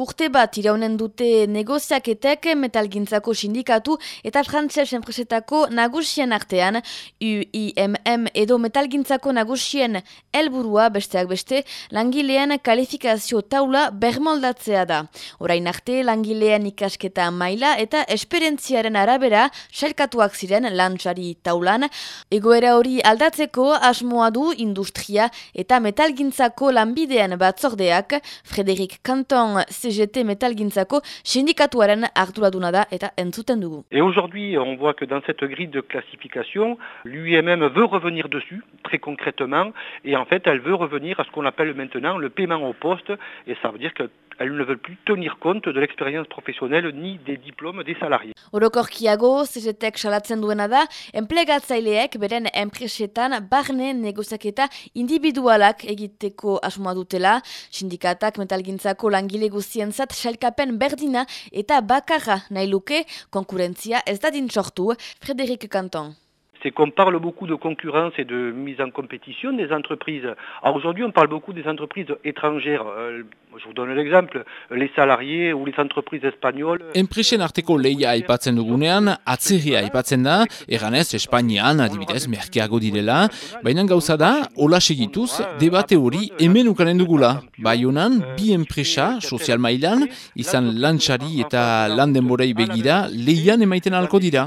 Urte bat iraunen dute negoziaketek metalgintzako sindikatu eta frantses enpresetako nagusien artean UIMM edo metalgintzako nagusien helburua besteak beste langileen kalifikazio taula bermoldatzea da. Orain arte langileen ikasketa maila eta esperentziaren arabera sailkatuak ziren lantxari taulan. Egoera hori aldatzeko asmoa du industria eta metalgintzako lanbidean batzordeak Frederik Canton CGT metalgintzako sindikatuaren arduraduna da eta entzuten dugu. Et aujourd'hui, on voit que dans cette grille de classification, l'UIMM veut revenir dessus, très concrètement, et en fait, elle veut revenir à ce qu'on appelle maintenant le paiement au poste, et ça veut dire que elles ne veulent plus tenir compte de l'expérience professionnelle ni des diplômes des salariés. Orokorkiago, CGTek salatzen duena da, enplegatzaileek beren enpresetan barne negoziaketa individualak egiteko asmoa dutela, sindikatak metalgintzako langile guztientzat sailkapen berdina eta bakarra nahi luke konkurentzia ez dadin sortu, Frederik Canton c'est qu'on parle beaucoup de concurrence et de mise en compétition des entreprises. Alors aujourd'hui, on parle beaucoup des entreprises étrangères. Euh, je vous donne l'exemple, les salariés ou les entreprises espagnoles. Enpresen arteko leia aipatzen dugunean, atzerria aipatzen da, eganez Espainian adibidez merkeago direla, baina gauza da, hola segituz, debate hori hemen ukanen dugula. Baionan, bi enpresa, sozial mailan, izan lantxari eta landenborei begira, leian emaiten alko dira.